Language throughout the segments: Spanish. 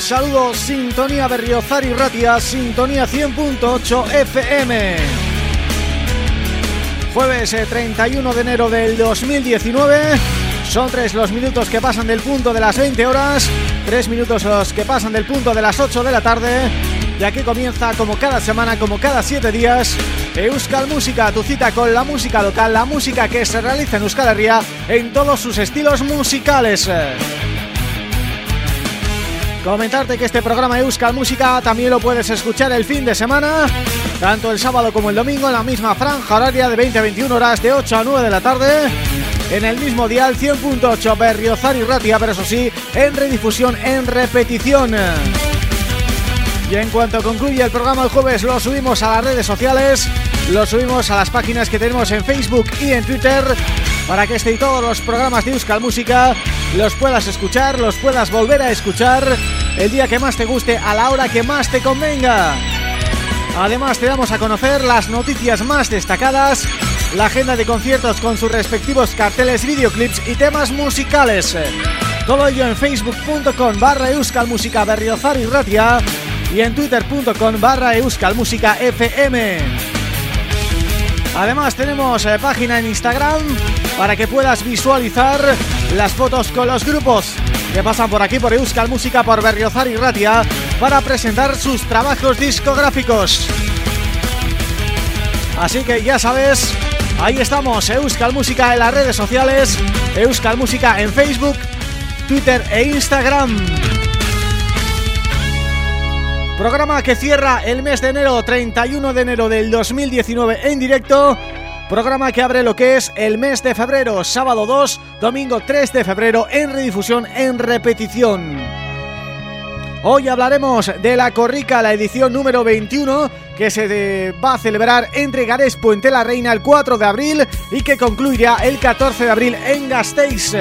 Saludos, Sintonía Berriozar y Ratia, Sintonía 100.8 FM. Jueves 31 eh, de enero del 2019, son tres los minutos que pasan del punto de las 20 horas, tres minutos los que pasan del punto de las 8 de la tarde, y aquí comienza como cada semana, como cada siete días, Euskal Música, tu cita con la música local, la música que se realiza en Euskal Herria en todos sus estilos musicales. Comentarte que este programa de Euskal Música también lo puedes escuchar el fin de semana, tanto el sábado como el domingo en la misma franja horaria de 20 a 21 horas de 8 a 9 de la tarde, en el mismo dial 100.8 Berriozar y Ratia, pero eso sí, en redifusión, en repetición. Y en cuanto concluye el programa el jueves lo subimos a las redes sociales, lo subimos a las páginas que tenemos en Facebook y en Twitter para que este y todos los programas de Euskal Música los puedas escuchar, los puedas volver a escuchar el día que más te guste, a la hora que más te convenga. Además te damos a conocer las noticias más destacadas, la agenda de conciertos con sus respectivos carteles, videoclips y temas musicales. Todo ello en facebook.com barra euskalmusica berriozar y ratia y en twitter.com barra euskalmusica fm. Además tenemos eh, página en Instagram para que puedas visualizar las fotos con los grupos que pasan por aquí por Euskal Música, por Berriozar y Ratia para presentar sus trabajos discográficos. Así que ya sabes, ahí estamos, Euskal Música en las redes sociales, Euskal Música en Facebook, Twitter e Instagram. Programa que cierra el mes de enero, 31 de enero del 2019 en directo Programa que abre lo que es el mes de febrero, sábado 2, domingo 3 de febrero en redifusión, en repetición. Hoy hablaremos de la Corrica, la edición número 21 que se va a celebrar entre Gares Puente la Reina el 4 de abril y que concluirá el 14 de abril en Gasteiz.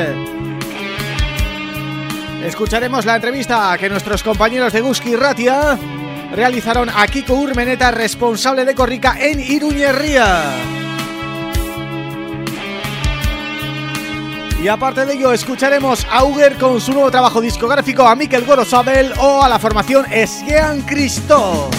Escucharemos la entrevista que nuestros compañeros de Guski Ratia realizaron a Kiko Urmeneta, responsable de Corrica en Iruñerría. Y aparte de ello escucharemos a Uger con su nuevo trabajo discográfico, a Mikel Gorosabel o a la formación Esquian Cristo.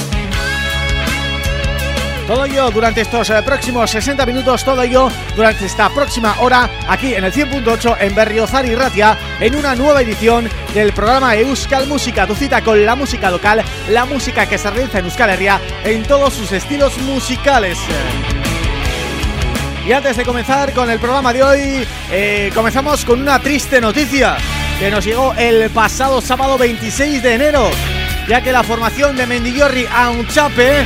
Todo ello durante estos eh, próximos 60 minutos, todo ello durante esta próxima hora aquí en el 100.8 en Berriozar y Ratia en una nueva edición del programa Euskal Música, tu cita con la música local, la música que se realiza en Euskal Herria en todos sus estilos musicales. Y antes de comenzar con el programa de hoy, eh, comenzamos con una triste noticia que nos llegó el pasado sábado 26 de enero, ya que la formación de Mendillorri a Unchape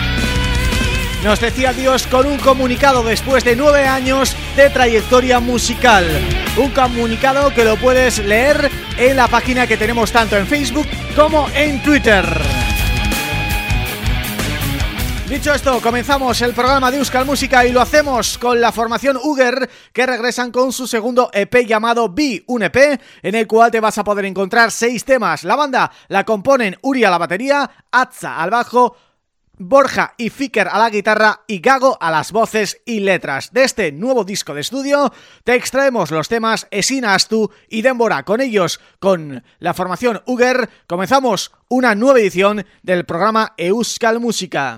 nos decía adiós con un comunicado después de nueve años de trayectoria musical. Un comunicado que lo puedes leer en la página que tenemos tanto en Facebook como en Twitter. Dicho esto, comenzamos el programa de Euskal Música y lo hacemos con la formación Uger que regresan con su segundo EP llamado B, un EP en el cual te vas a poder encontrar seis temas. La banda la componen Uri a la batería, Atza al bajo, Borja y Fiker a la guitarra y Gago a las voces y letras. De este nuevo disco de estudio te extraemos los temas Esina Astu y Dembora. Con ellos, con la formación Uger, comenzamos una nueva edición del programa Euskal Música.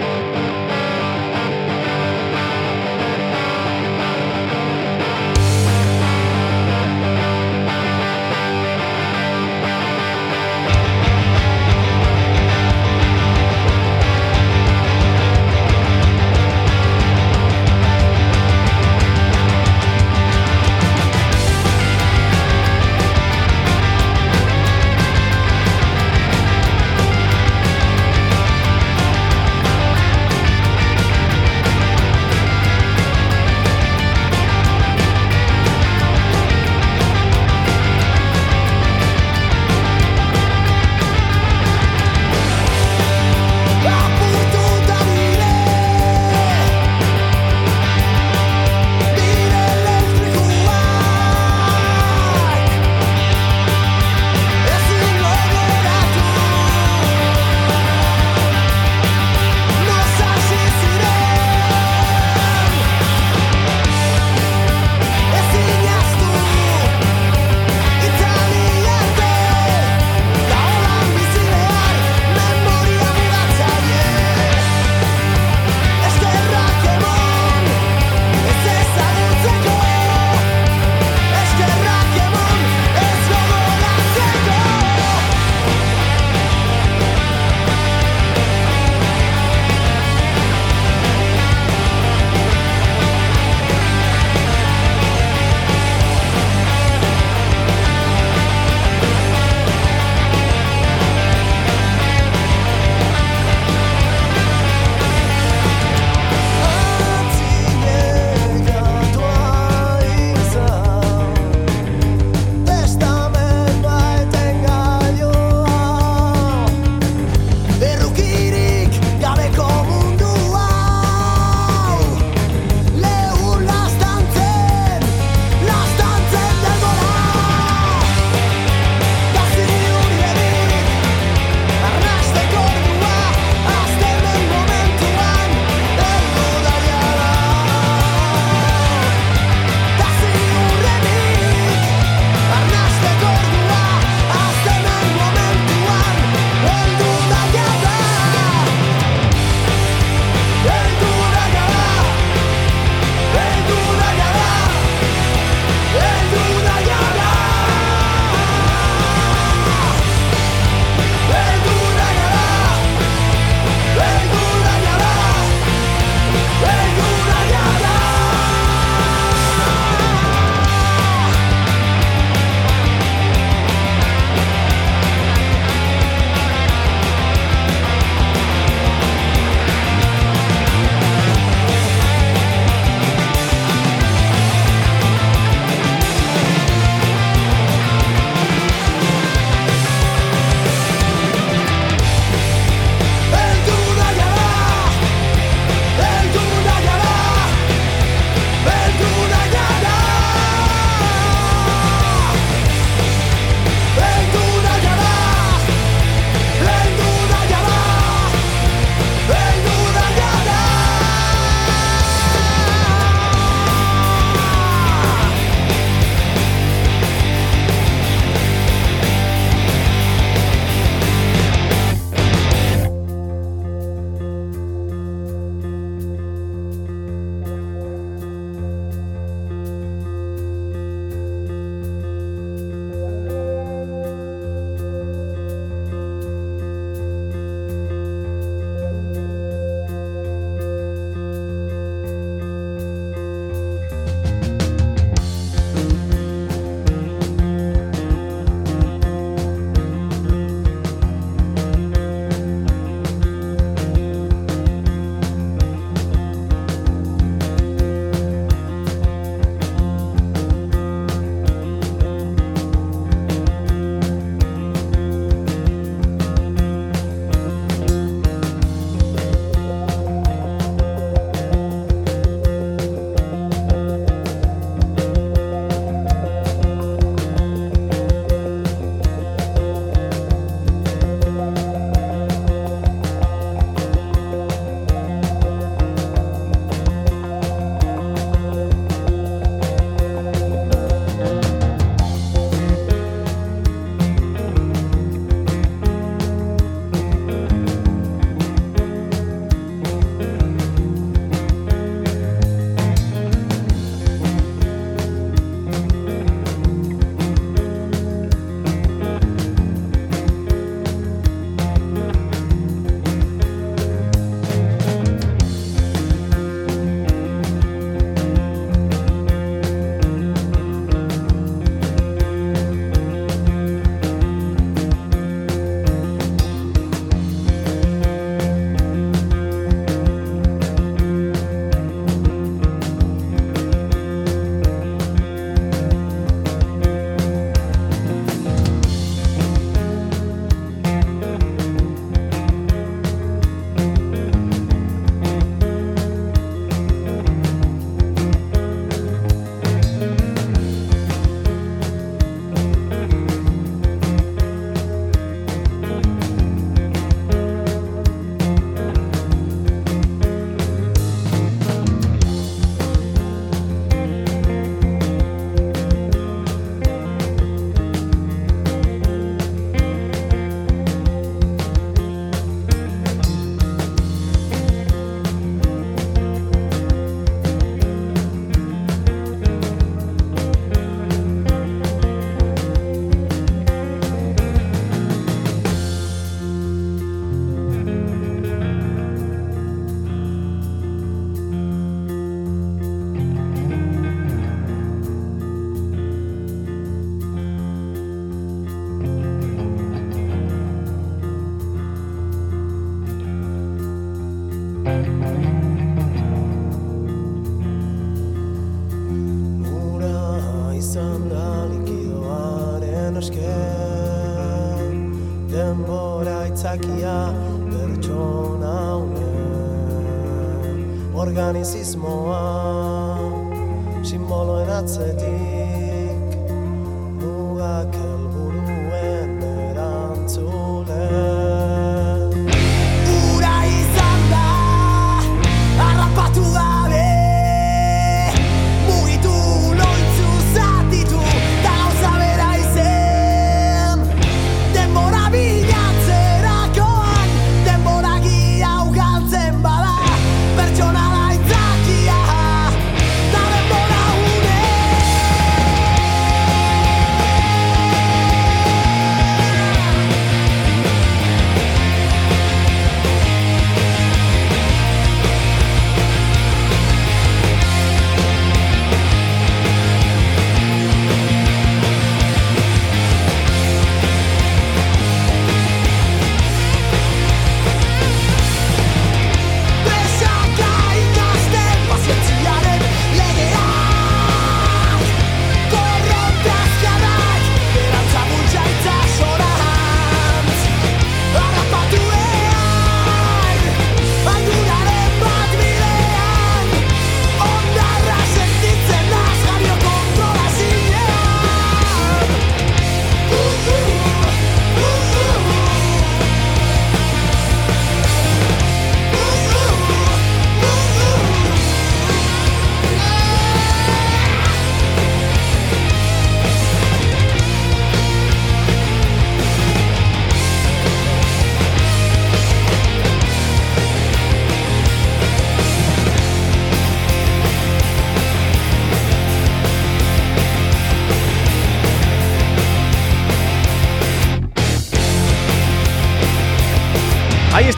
Mrs.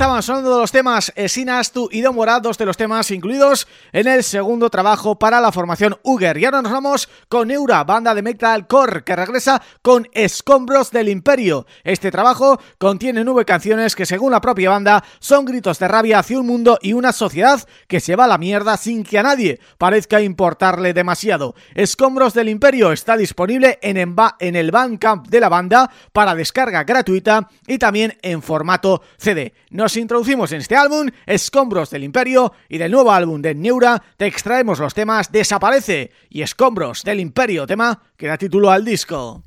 estaban los temas Esinas, Tu y Don dos de los temas incluidos en el segundo trabajo para la formación Uger. Y ahora nos vamos con Neura, banda de metalcore que regresa con Escombros del Imperio. Este trabajo contiene nueve canciones que según la propia banda son gritos de rabia hacia un mundo y una sociedad que se va a la mierda sin que a nadie parezca importarle demasiado. Escombros del Imperio está disponible en, en el Bandcamp de la banda para descarga gratuita y también en formato CD nos introducimos en este álbum, Escombros del Imperio, y del nuevo álbum de Neura te extraemos los temas Desaparece y Escombros del Imperio, tema que da título al disco.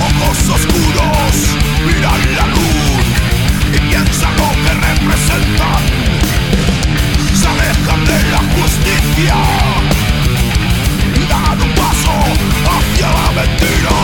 Ojos oscuros, miran la luz y piensan lo que representan. Se alejan de la justicia hacia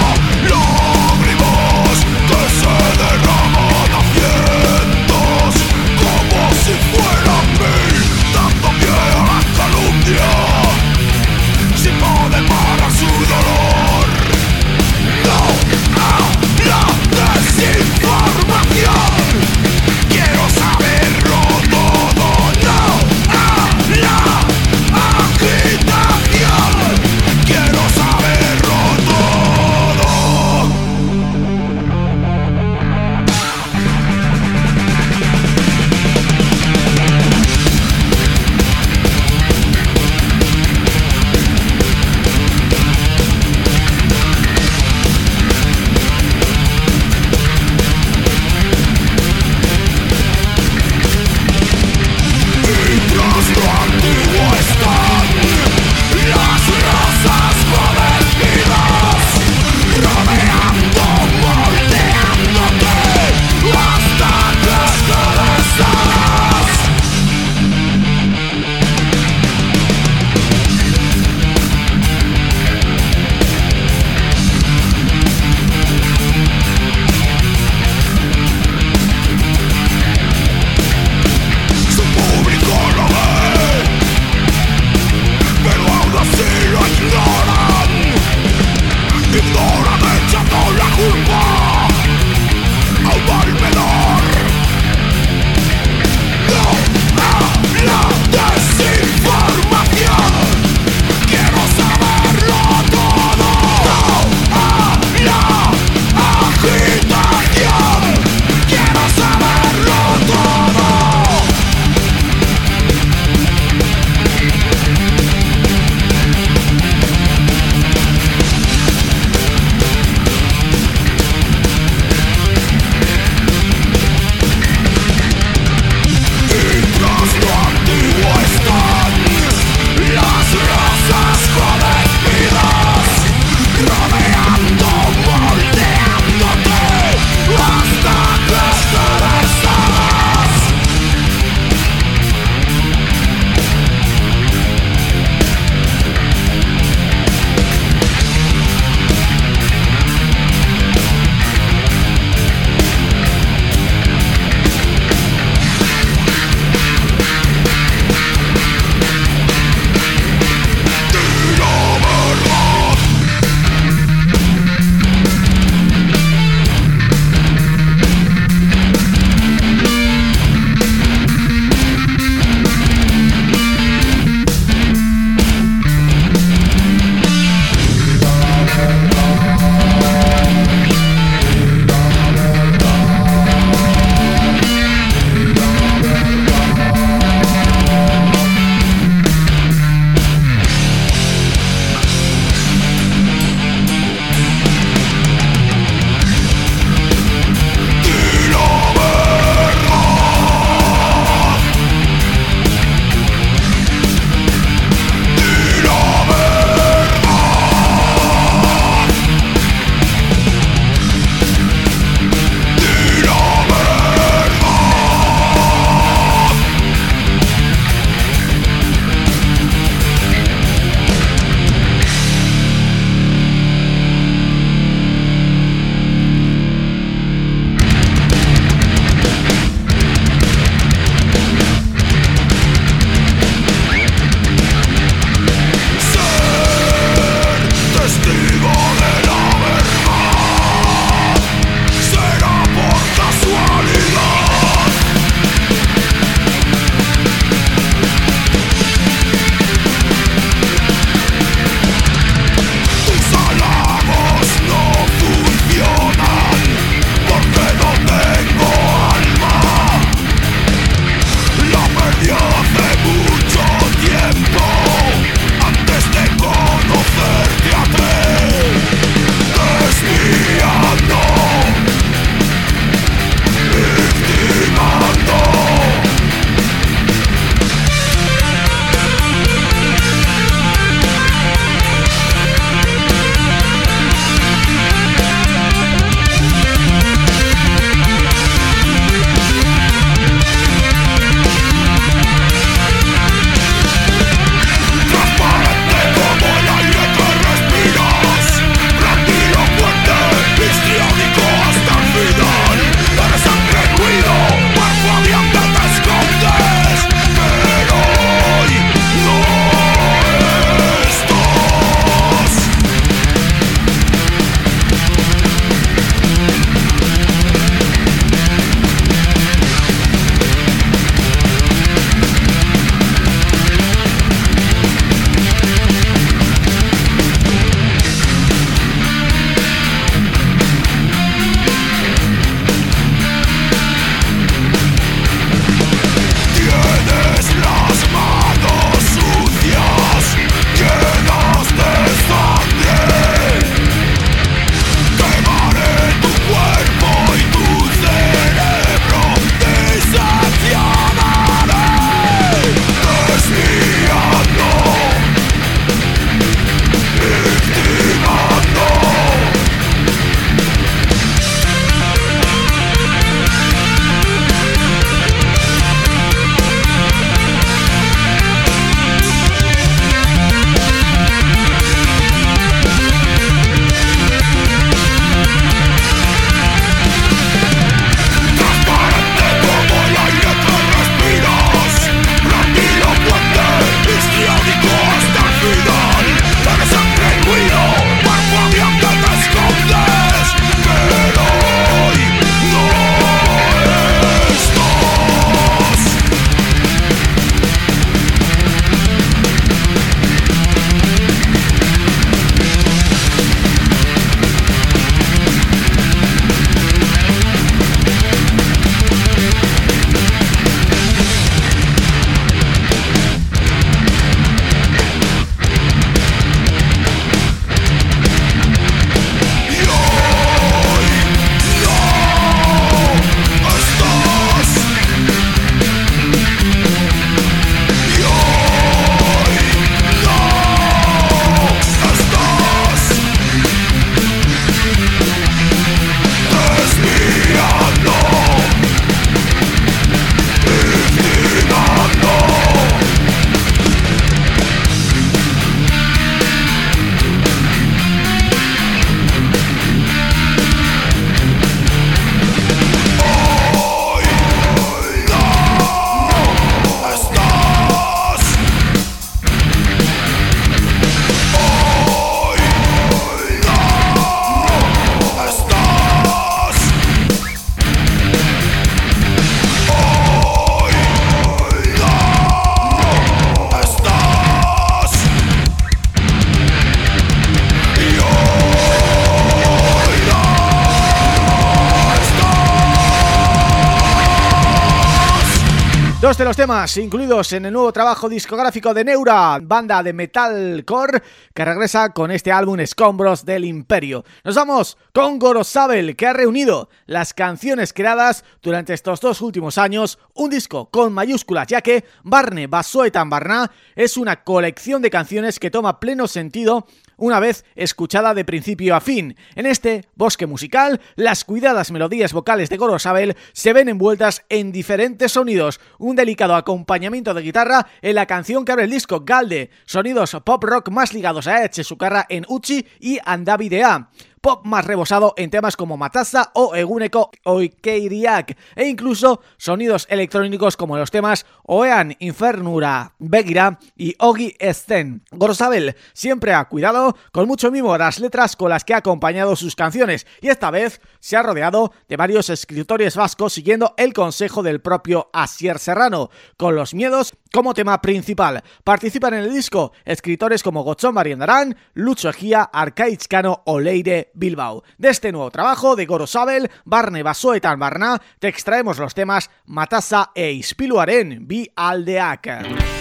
de los temas incluidos en el nuevo trabajo discográfico de Neura, banda de metalcore, que regresa con este álbum Escombros del Imperio. Nos vamos con Gorosabel, que ha reunido las canciones creadas durante estos dos últimos años, un disco con mayúsculas, ya que Barne Basoetan Barna es una colección de canciones que toma pleno sentido una vez escuchada de principio a fin. En este bosque musical, las cuidadas melodías vocales de Gorosabel se ven envueltas en diferentes sonidos, un delicado acompañamiento de guitarra en la canción que abre el disco Galde, sonidos pop rock más ligados a Edge carra en Uchi y Andavidea pop más rebosado en temas como Matassa o Eguneko Oikeiriak e incluso sonidos electrónicos como los temas Oean Infernura, Begira y Ogi Esten. Gorsabel siempre ha cuidado con mucho mimo las letras con las que ha acompañado sus canciones y esta vez se ha rodeado de varios escritores vascos siguiendo el consejo del propio Asier Serrano, con los miedos como tema principal. Participan en el disco escritores como Gochón Mariendarán, Lucho Gia, Arcaichcano o Leire Bilbao. De este nuevo trabajo de Goro Sabel, Barne Basoetan Barna, te extraemos los temas Matasa e Ispiluaren bi aldeak.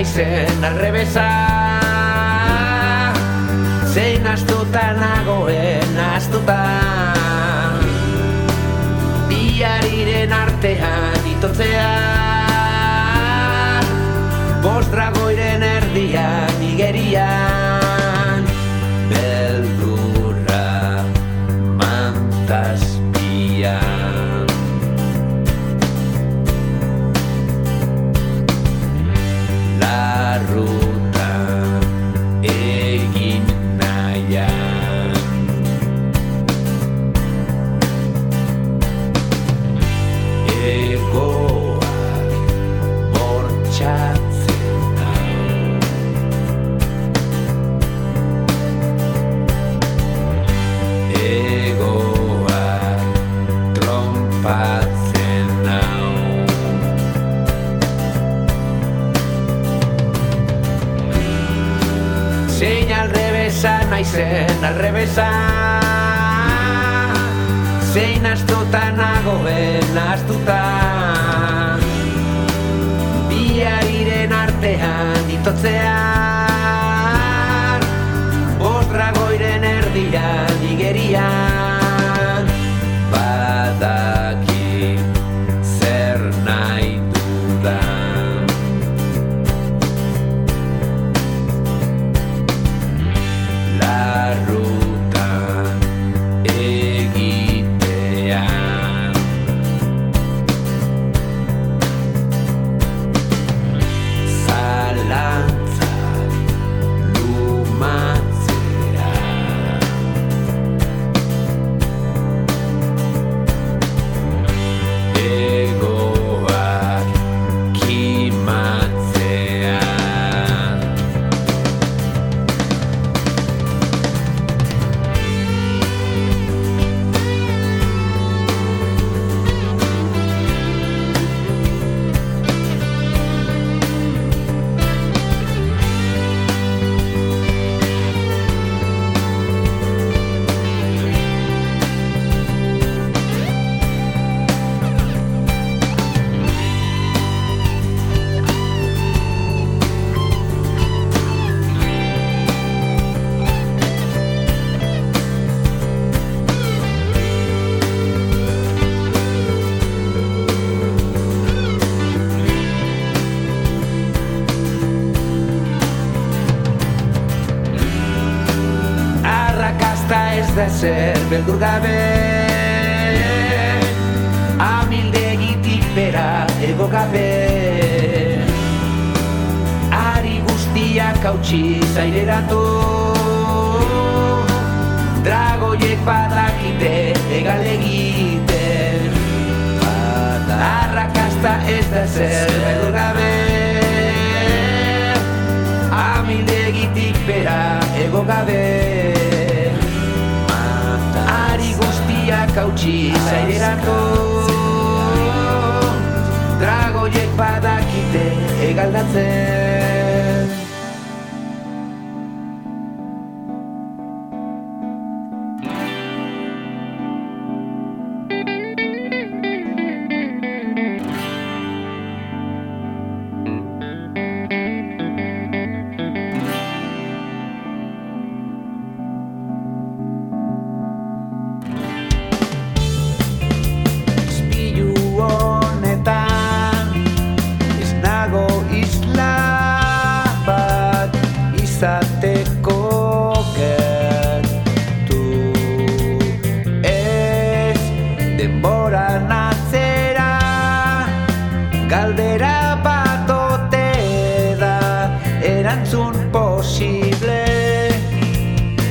Naizen arrebesa. Zein astuta nagoen astuta. Biariren artean itotzea arrebesa Zein astuta nagoen astuta Biariren artean itotzea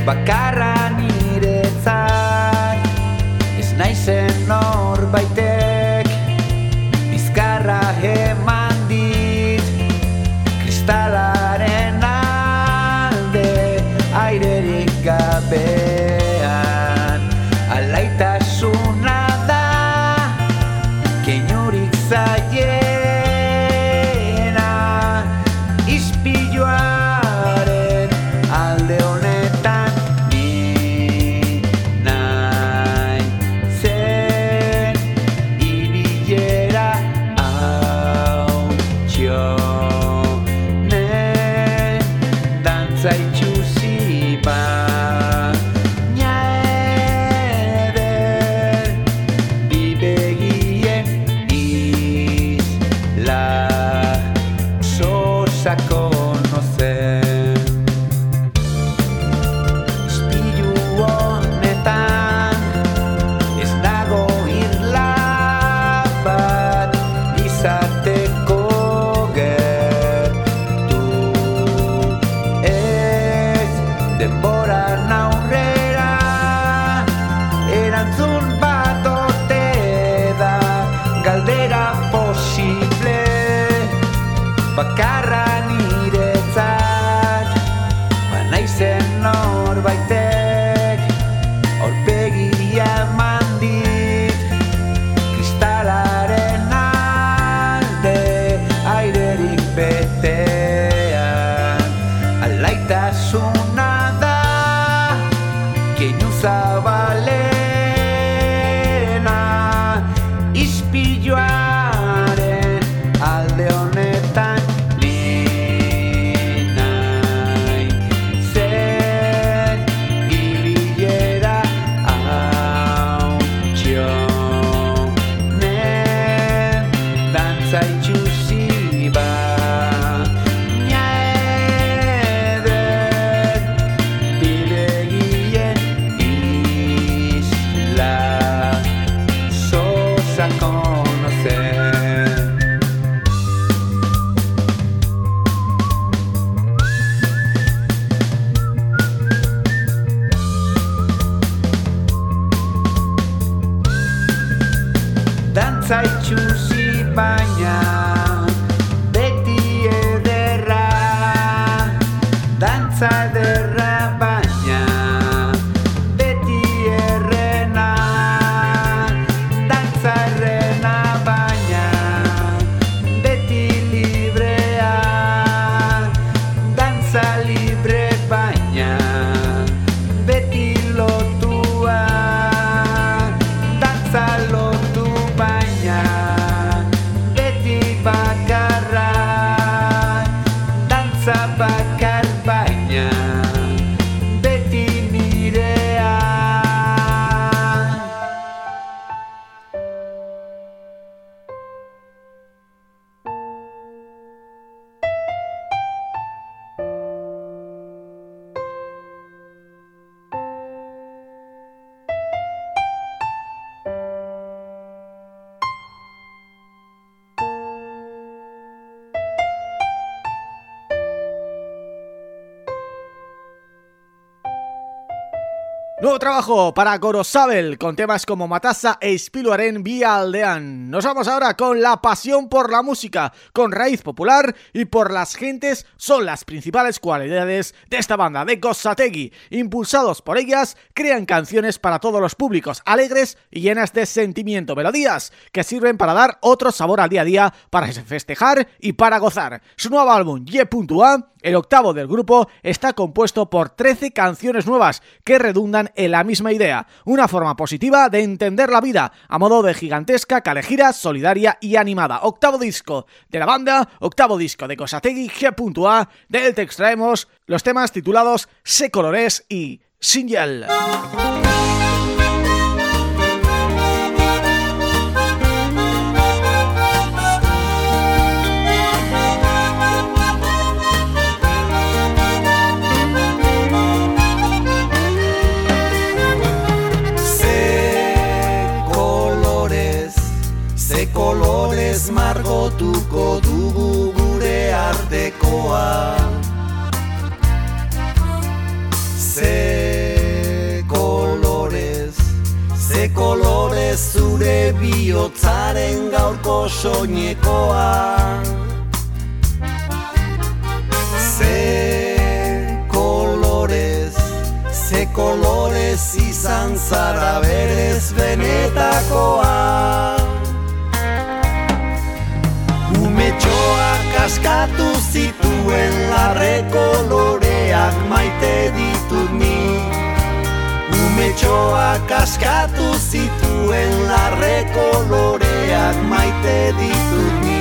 пока. Nuevo trabajo para Gorosabel con temas como Matassa e Ispiluaren vía Aldean. Nos vamos ahora con la pasión por la música, con raíz popular y por las gentes son las principales cualidades de esta banda de Gossategui. Impulsados por ellas, crean canciones para todos los públicos, alegres y llenas de sentimiento, melodías que sirven para dar otro sabor al día a día, para festejar y para gozar. Su nuevo álbum, Ye.a, el octavo del grupo, está compuesto por 13 canciones nuevas que redundan en la misma idea, una forma positiva de entender la vida, a modo de gigantesca, calejira, solidaria y animada. Octavo disco de la banda, octavo disco de Cosategui G.A, del te extraemos los temas titulados Se Colores y Single. Margotuko dugu gure artekoa. Ze kolorez, ze kolorez zure bihotzaren gaurko soinekoa. Ze kolorez, ze kolorez izan zara berez benetakoa Umetxoak askatu zituen larreko loreak maite ditut ni. Umetxoak askatu zituen larreko loreak maite ditut ni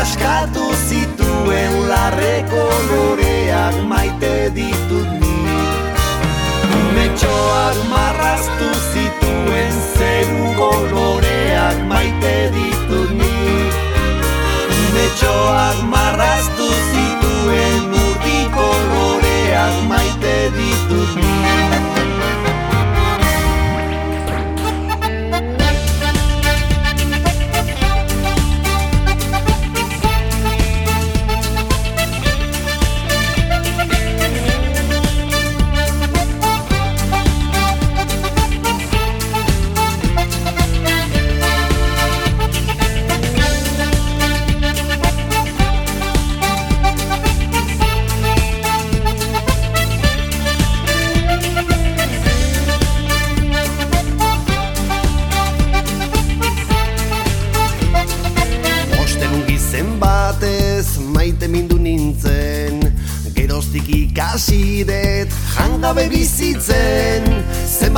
askatu zituen larreko loreak maite ditut ni. Umetxoak marraztu zituen zeru koloreak maite ditut ni. Umetxoak marraztu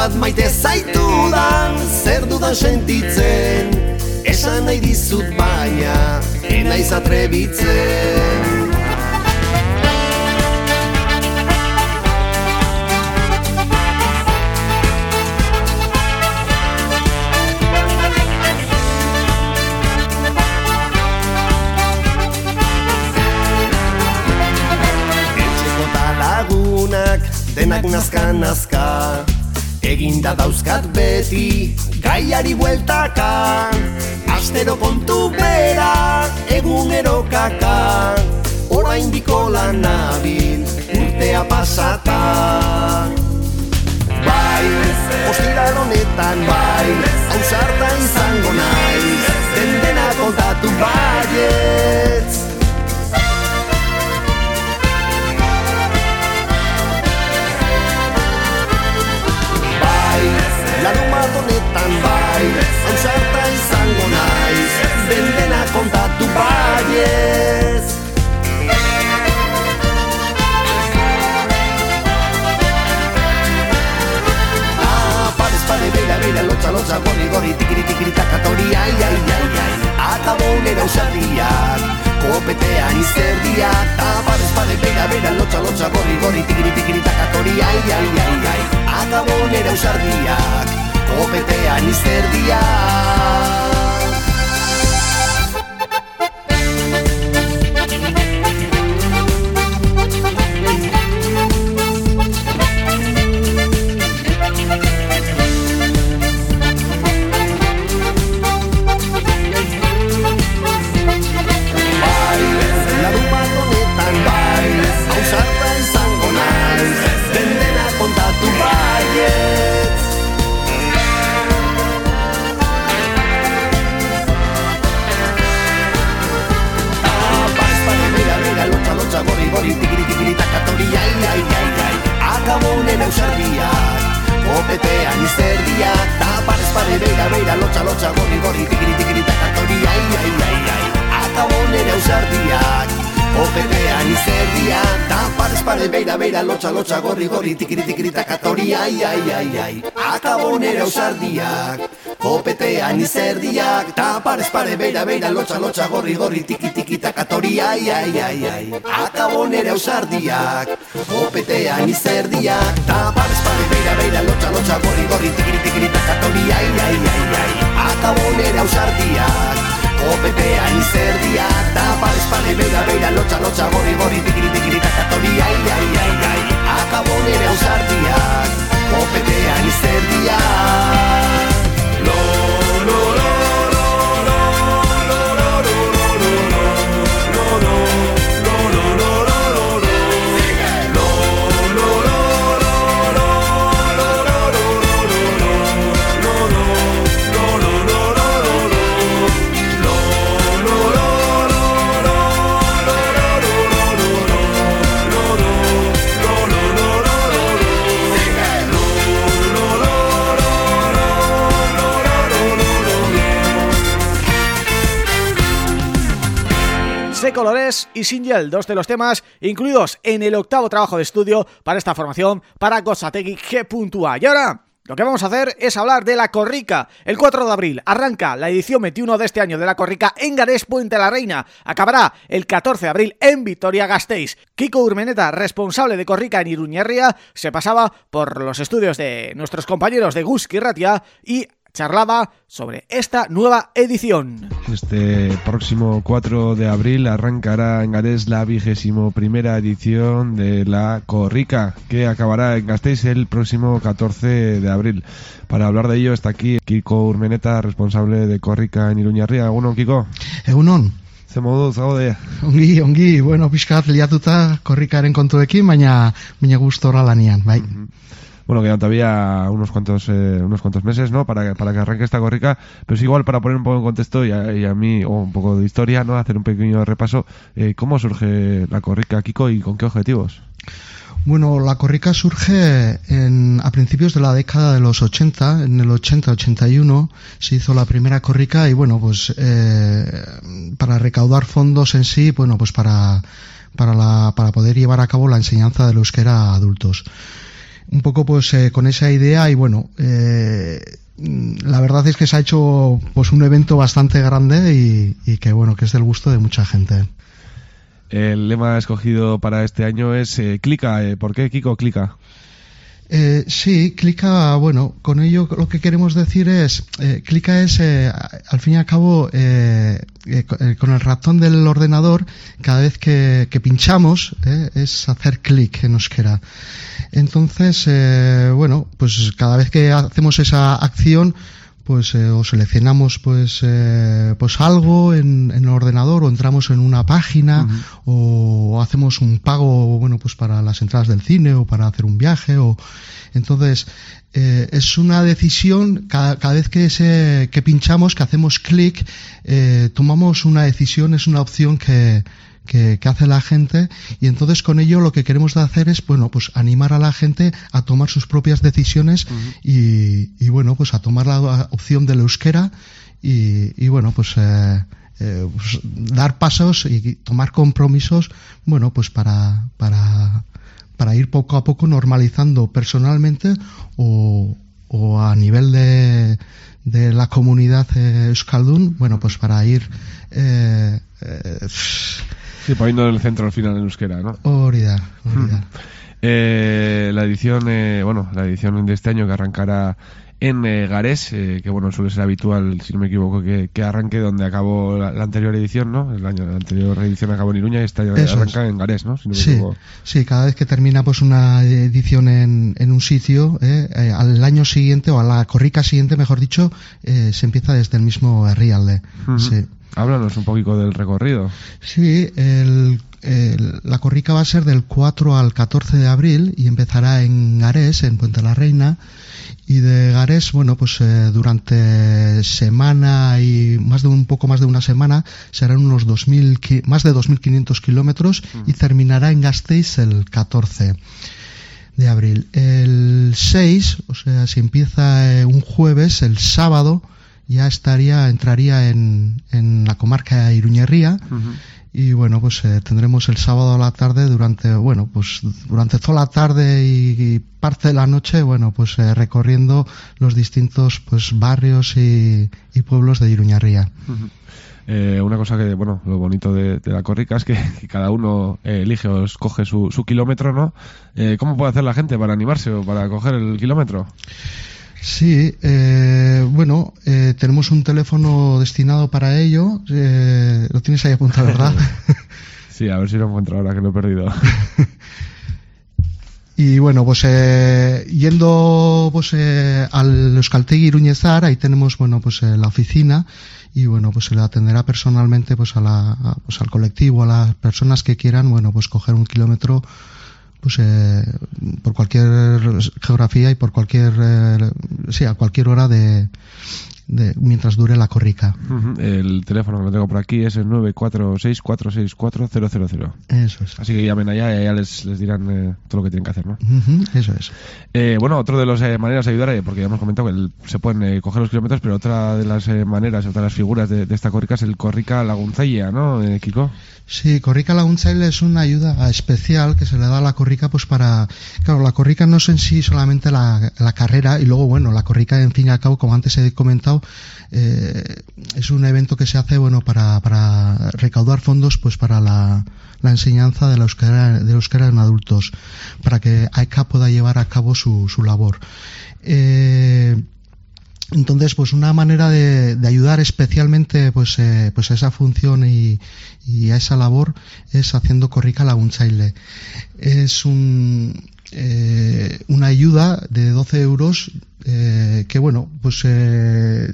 Zenbat maite zaitudan, zer dudan sentitzen Esan nahi dizut baina, enaiz atrebitzen. Etxeko ta lagunak denak nazka nazka Eginda dauzkat beti gaiari bueltaka. Astero kontu bera egunero kaka. Orain diko lan nabil urtea pasata beira, lotza, lotza, gorri, gorri, tikiri, tikiri, takatori, ai, ai, ai, ai. Akabo nera usardiak, kopetean izerdiak Ta parez pare, beira, beira, lotza, lotza, gorri, gorri, tikiri, tikiri, takatori, ai, ai, ai, ai. Akabo nera usardiak, kopetean izerdiak tikiri tikiri tikiri takatori ai ai ai ai. Akabonera usardiak Kopetean izerdiak Tapar pare beira beira lotxa lotxa gorri gorri tiki tiki takatori ai ai ai ai. Akabonera usardiak Kopetean izerdiak Tapar pare beira beira lotxa lotxa gorri gorri tikiri tikiri takatori ai ai ai ai. Akabonera usardiak Kopetean izerdiak Tapar espare beira beira lotxa lotxa gorri gorri tikiri tikiri takatori ai ai ai ai akabo nire ausardiak, opetean izerdiak. Colores y Single, dos de los temas incluidos en el octavo trabajo de estudio para esta formación para Gozategi G.A. Y ahora... Lo que vamos a hacer es hablar de la Corrica. El 4 de abril arranca la edición 21 de este año de la Corrica en Garés Puente la Reina. Acabará el 14 de abril en Vitoria-Gasteiz. Kiko Urmeneta, responsable de Corrica en Iruñerria, se pasaba por los estudios de nuestros compañeros de Guski Ratia y charlaba sobre esta nueva edición. Este próximo 4 de abril arrancará en Garés la vigésimo primera edición de la Corrica, que acabará en Gasteiz el próximo 14 de abril. Para hablar de ello está aquí Kiko Urmeneta, responsable de Corrica en Iruñarria. ¿Alguno, Kiko? Egunon, Ze modu, zaude? ongi, ongi, bueno, pixkat liatuta korrikaren kontuekin, baina, baina gustora lanian, bai. Bueno, quedan todavía unos cuantos eh, unos cuantos meses, ¿no? Para, para que arranque esta corrica, pero es igual para poner un poco en contexto y a, mí, o un poco de historia, ¿no? Hacer un pequeño repaso. eh, ¿Cómo surge la corrica, Kiko, y con qué objetivos? Bueno, la corrica surge en, a principios de la década de los 80, en el 80-81 se hizo la primera corrica y bueno, pues eh, para recaudar fondos en sí, bueno, pues para, para, la, para poder llevar a cabo la enseñanza del euskera a adultos. Un poco pues eh, con esa idea y bueno, eh, la verdad es que se ha hecho pues un evento bastante grande y, que bueno, que es del gusto de mucha gente. El lema escogido para este año es eh, Clica. ¿Por qué Kiko Clica? Eh, sí, clica, bueno, con ello lo que queremos decir es, eh, clica es, eh, al fin y al cabo, eh, eh, co- con el ratón del ordenador, cada vez que, que pinchamos, es hacer clic en euskera. Entonces, eh, bueno, pues cada vez que hacemos esa acción, pues eh, o seleccionamos pues eh, pues algo en, en el ordenador o entramos en una página o hacemos un pago bueno pues para las entradas del cine o para hacer un viaje o entonces eh, es una decisión cada, cada vez que se que pinchamos que hacemos clic eh, tomamos una decisión es una opción que que, que hace la gente y entonces con ello lo que queremos hacer es bueno pues animar a la gente a tomar sus propias decisiones y, y, bueno pues a tomar la opción del euskera y, y bueno pues, eh, eh, pues, dar pasos y tomar compromisos bueno pues para para para ir poco a poco normalizando personalmente o, o a nivel de, de la comunidad eh, euskaldun bueno pues para ir eh, eh, Sí, poniendo en el centro al final en euskera, ¿no? hori da, hori da. Eh, la edición, eh, bueno, la edición de este año que arrancará en eh, Garés, eh, que bueno, suele ser habitual, si no me equivoco, que, que arranque donde acabó la, la anterior edición, ¿no? El año, la anterior edición acabó en Iruña y año Eso arranca es. en Garés, ¿no? Si no me Sí, equivoco. sí, cada vez que termina pues una edición en, en un sitio, eh, eh, al año siguiente o a la corrica siguiente, mejor dicho, eh, se empieza desde el mismo Rialde. Ujú. Sí. Háblanos un poquito del recorrido. Sí, el- el- la corrica va a ser del 4 al 14 de abril y empezará en Garés, en Puente la Reina. Y de Garés, bueno, pues eh, durante semana y más de un poco más de una semana serán unos 2000, ki- más de 2.500 kilómetros y terminará en Gasteiz el 14 de abril. El 6, o sea, si empieza eh, un jueves, el sábado ya estaría, entraría en, en la comarca de Iruñerría y bueno, pues eh, tendremos el sábado a la tarde durante, bueno, pues durante toda la tarde y, y parte de la noche, bueno, pues eh, recorriendo los distintos pues barrios y, y pueblos de Iruñerría. Eh, una cosa que, bueno, lo bonito de, de la corrica es que, que cada uno eh, elige o escoge su, su kilómetro, ¿no? Eh, ¿Cómo puede hacer la gente para animarse o para coger el kilómetro? Sí, eh, bueno, eh, tenemos un teléfono destinado para ello. eh, lo tienes ahí apuntado, ¿verdad? Sí, a ver si lo encuentro ahora que lo he perdido. Y bueno, pues eh, yendo pues eh, al Euskaltegi Iruñezar, ahí tenemos bueno pues eh, la oficina y bueno pues se le atenderá personalmente pues a la a- pues al colectivo, a las personas que quieran bueno pues coger un kilómetro pues eh, por cualquier geografía y por cualquier eh, sí a cualquier hora de, de mientras dure la corrica. El teléfono que lo tengo por aquí es el 946464000. Eso es. Así que llamen allá y allá les, les dirán eh, todo lo que tienen que hacer, ¿no? Eso es. Eh, bueno, otro de las eh, maneras de ayudar, eh, porque ya hemos comentado que el- se pueden eh, coger los kilómetros, pero otra de las maneras, otra de las figuras de, de esta corrica es el corrica lagunceia, ¿no, Kiko? Sí, Corrica Lagunchail es una ayuda especial que se le da a la corrica pues para... Claro, la corrica no es en sí solamente la, la carrera y luego, bueno, la corrica, en fin y al cabo, como antes he comentado, eh, es un evento que se hace, bueno, para, recaudar fondos pues para la, enseñanza de la euskera, de la euskera en adultos, para que AECA pueda llevar a cabo su, su labor. Eh, entonces, pues una manera de, de ayudar especialmente pues, eh, pues a esa función y, y a esa labor es haciendo corrica lagunchaile. Es un, eh, una ayuda de 12 euros eh, que, bueno, pues eh,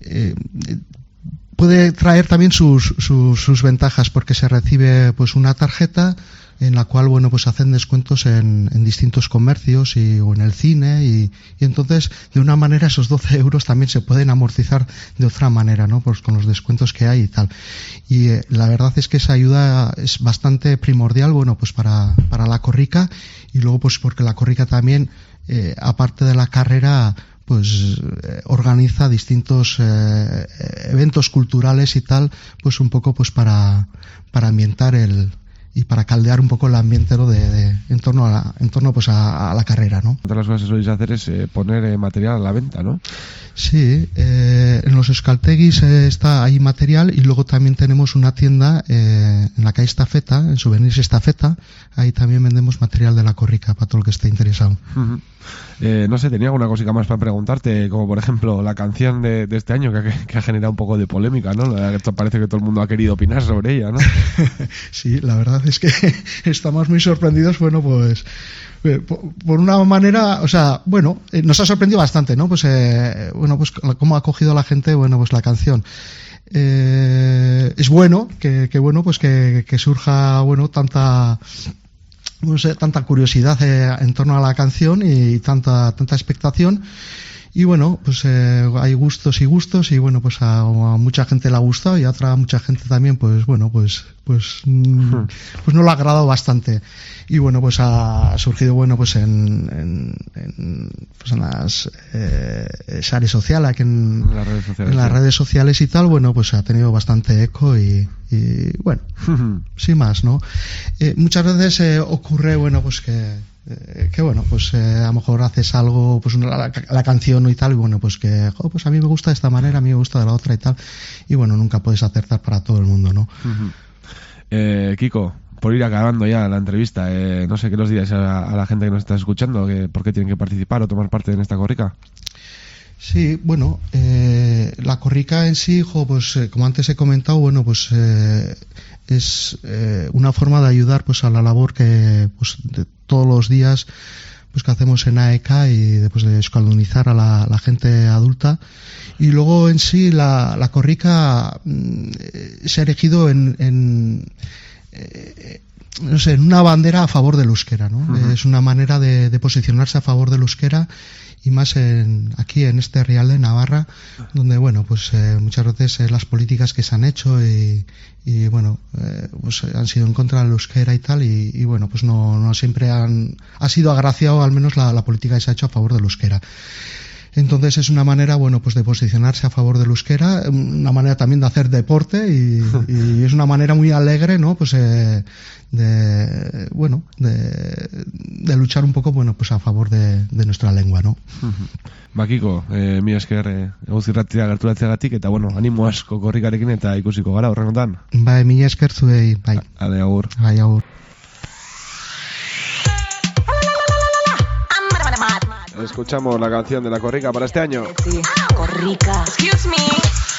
eh, puede traer también sus, sus, sus ventajas porque se recibe pues una tarjeta en la cual bueno pues hacen descuentos en, distintos comercios y, o en el cine y, y entonces de una manera esos 12 euros también se pueden amortizar de otra manera no pues con los descuentos que hay y tal. Y eh, la verdad es que esa ayuda es bastante primordial bueno pues para, para la corrica y luego pues porque la corrica también eh, aparte de la carrera pues eh, organiza distintos eh, eventos culturales y tal pues un poco pues para para ambientar el y para caldear un poco el ambiente ¿no? de, de- en torno a la, en torno pues a, a la carrera no Otra de las cosas que soléis hacer es eh, poner eh, material a la venta, ¿no? Sí, eh, en los escalteguis eh, está ahí material y luego también tenemos una tienda eh, en la calle Estafeta, en Souvenirs Estafeta, ahí también vendemos material de la corrica para todo el que esté interesado. Eh, no sé, tenía alguna cosita más para preguntarte, como por ejemplo la canción de, de este año que, ha- que ha generado un poco de polémica, ¿no? La- parece que todo el mundo ha querido opinar sobre ella, ¿no? Sí, la verdad es que estamos muy sorprendidos, bueno, pues eh, po- por una manera, o sea, bueno, eh, nos ha sorprendido bastante, ¿no? Pues, eh, bueno, pues cómo ha acogido la gente, bueno, pues la canción. Eh, es bueno que, que bueno, pues que, surja, bueno, tanta, no sé, tanta curiosidad en torno a la canción y tanta, tanta expectación. Y bueno, pues eh, hay gustos y gustos y bueno, pues a, a mucha gente le ha gustado y a otra mucha gente también, pues bueno, pues pues mm, pues no le ha agradado bastante. Y bueno, pues ha surgido bueno, pues en, en, en, pues en las eh, sociales, aquí en, En las redes sociales. en las sí. redes sociales y tal, bueno, pues ha tenido bastante eco y, y bueno, sin más, ¿no? Eh, muchas veces eh, ocurre, bueno, pues que, eh, que bueno, pues eh, a lo mejor haces algo, pues una- la, la canción y tal, y bueno, pues que, pues a mí me gusta de esta manera, a mí me gusta de la otra y tal, y bueno, nunca puedes acertar para todo el mundo, ¿no? Eh, Kiko, por ir acabando ya la entrevista, eh, no sé qué los dirías a, a la gente que nos está escuchando, que, por qué tienen que participar o tomar parte en esta corrica. Sí, bueno, la corrica en sí, jo, pues como antes he comentado, bueno, pues es una forma de ayudar pues a la labor que pues de todos los días pues que hacemos en AEK y después de escalonizar a la, gente adulta. Y luego en sí la, la corrica mm, eh, se ha erigido en, en eh, no sé, en una bandera a favor del euskera, ¿no? Es una manera de, de posicionarse a favor del euskera y más en, aquí en este Real de Navarra, donde, bueno, pues eh, muchas veces eh, las políticas que se han hecho y, y, bueno, eh, pues han sido en contra del euskera y tal, y, y, bueno, pues no, no siempre han, ha sido agraciado al menos la, la política que se ha hecho a favor del euskera. Entonces es una manera, bueno, pues de posicionarse a favor del euskera, una manera también de hacer deporte y, y es una manera muy alegre, ¿no? Pues eh, de, bueno, de, de luchar un poco, bueno, pues a favor de, de nuestra lengua, ¿no? Ba, Kiko, eh, mi esker eh, eguzirratira gerturatzeagatik, eta bueno, animo asko korrikarekin eta ikusiko gara horrengotan. Bai, mila esker zuei, bai, Ale, agur. bai, agur. Escuchamos la canción de la corrica para este año. Korrika Excuse me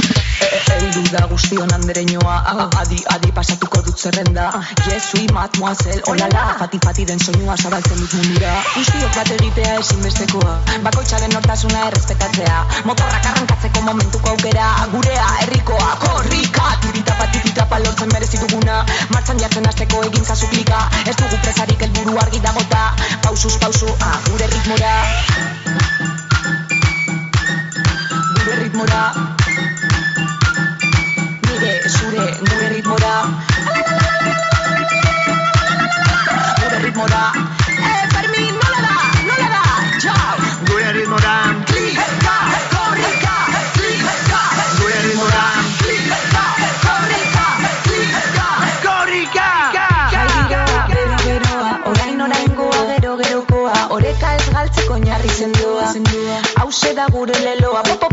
Eldu da guztion andereñoa Adi, adi pasatuko dut zerrenda. Yes, oui, mademoiselle, olala. Fati, fati den soinua zabaltzen dut mundura. Guztiok bat egitea ezinbestekoa. Bakoitzaren nortasuna errespetatzea. Motorrak arrankatzeko momentuko aukera. Gurea, herrikoa, korrika. Tiritapa, tiritapa lortzen merezi duguna. Martxan jartzen hasteko egin zazu klika Ez dugu presarik helburu argi dagota. Pausuz, pausu, ah, gure ritmora. Gure ritmora Zure, gure ritmora Gure ritmora Eh, Fermin, nola da, nola da, txau Gure ritmora, Klika, korrika, klika gure ritmora, Klika, korrika, klika korrika! Jai giroa, bero beroa, orain oraingoa, gero gerokoa Oreka ez galtzeko oinarri sendoa. Hauxe da gure leloa, popo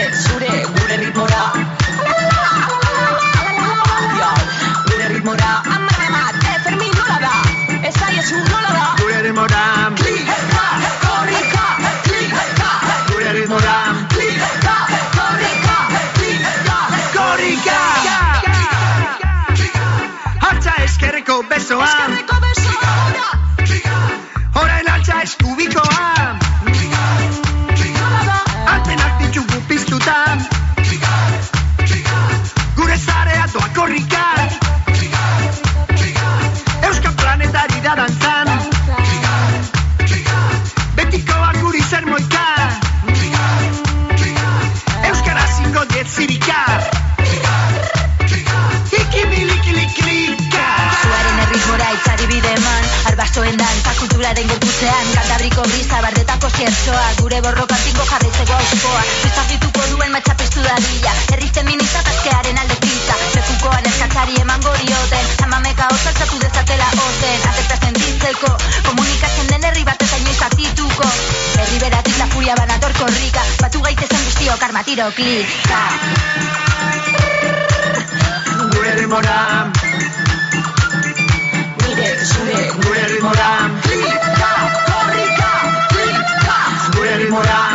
zure, zure, gure ritmora. Gure ritmora. Amarama, te fermin nola da Ez aiezu nola da Gure ritmora. Klik, heka, hekorrika Klik, heka, Gure ritmora. Klik, heka, hekorrika Klik, heka, hekorrika Altza eskerreko besoa. Eskerreko besoa. Orain altza eskubikoa. Da dantzan. Betikoak guri zer moika Euskara zingo diet zirika Ikimilikilikilika Zuaren erritmora itzari bide eman. Arbastoen dantza kulturaren gorputzean. Kantabriko brisa bardetako ziertzoa Gure borrokatziko jarraitzeko auskoa Zuzafituko duen matxapestu dadila. Herri feminista tazkearen alde pizza Lekukoan eskatzari eman gorioten Amameka osaltzatu dezatela ozen Aterta sentitzeko Komunikatzen den herri bat ez ainoiz atituko. Herri beratik la furia banator korrika. Batu gaitezen guztiok armatiro klika. Gure ritmora. Nire zure. Gure ritmora. Klika, korrika, klika. Gure ritmora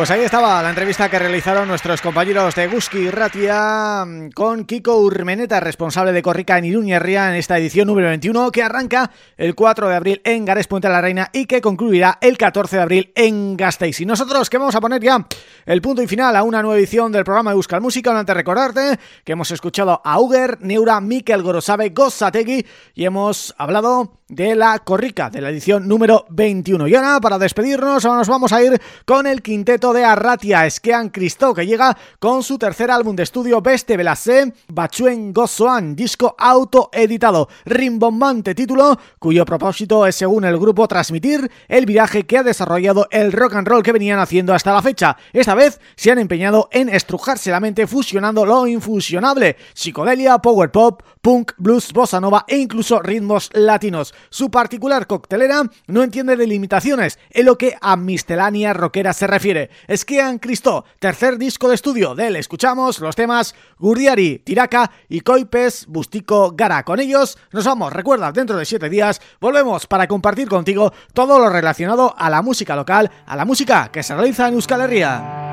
Pues ahí estaba la entrevista que realizaron nuestros compañeros de Guski Ratia mm, con Kiko Urmeneta, responsable de Corrica en Iruñerría en esta edición número 21 que arranca el 4 de abril en Gares Puente de la Reina y que concluirá el 14 de abril en Gasteiz. Y nosotros que vamos a poner ya el punto y final a una nueva edición del programa de Euskal Música, antes de recordarte que hemos escuchado a Uger, Neura, Mikel Gorosabe, Gozategui y hemos hablado de la Corrica, de la edición número 21. Y ahora, para despedirnos, nos vamos a ir con el quinteto de Arratia, Esquean Cristo, que llega con su tercer álbum de estudio Beste Belase, Bachuen Gozoan, disco autoeditado, rimbombante título, cuyo propósito es, según el grupo, transmitir el viraje que ha desarrollado el rock and roll que venían haciendo hasta la fecha. Esta vez se han empeñado en estrujarse la mente fusionando lo infusionable, psicodelia, power pop, punk, blues, bossa nova e incluso ritmos latinos. Su particular coctelera no entiende de limitaciones en lo que a miscelánea rockera se refiere. Esquian Cristo, tercer disco de estudio de él. Escuchamos los temas Gurdiari, Tiraca y Coipes Bustico Gara. Con ellos nos vamos, recuerda, dentro de siete días volvemos para compartir contigo todo lo relacionado a la música local, a la música que se realiza en Euskal Herria.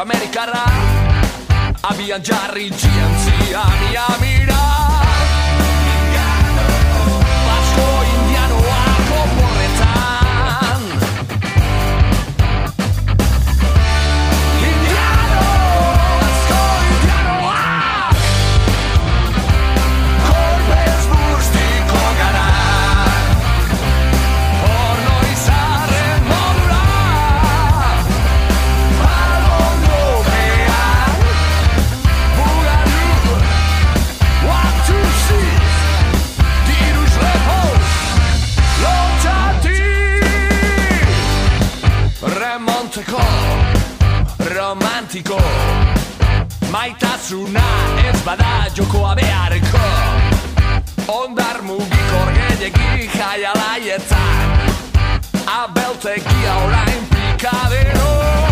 America Rap abbiamo già rigito jokatziko Maitasuna ez bada jokoa beharko. Ondar mugikor gehiagi jaialaietan Abeltekia orain pikadero Abeltekia orain pikadero.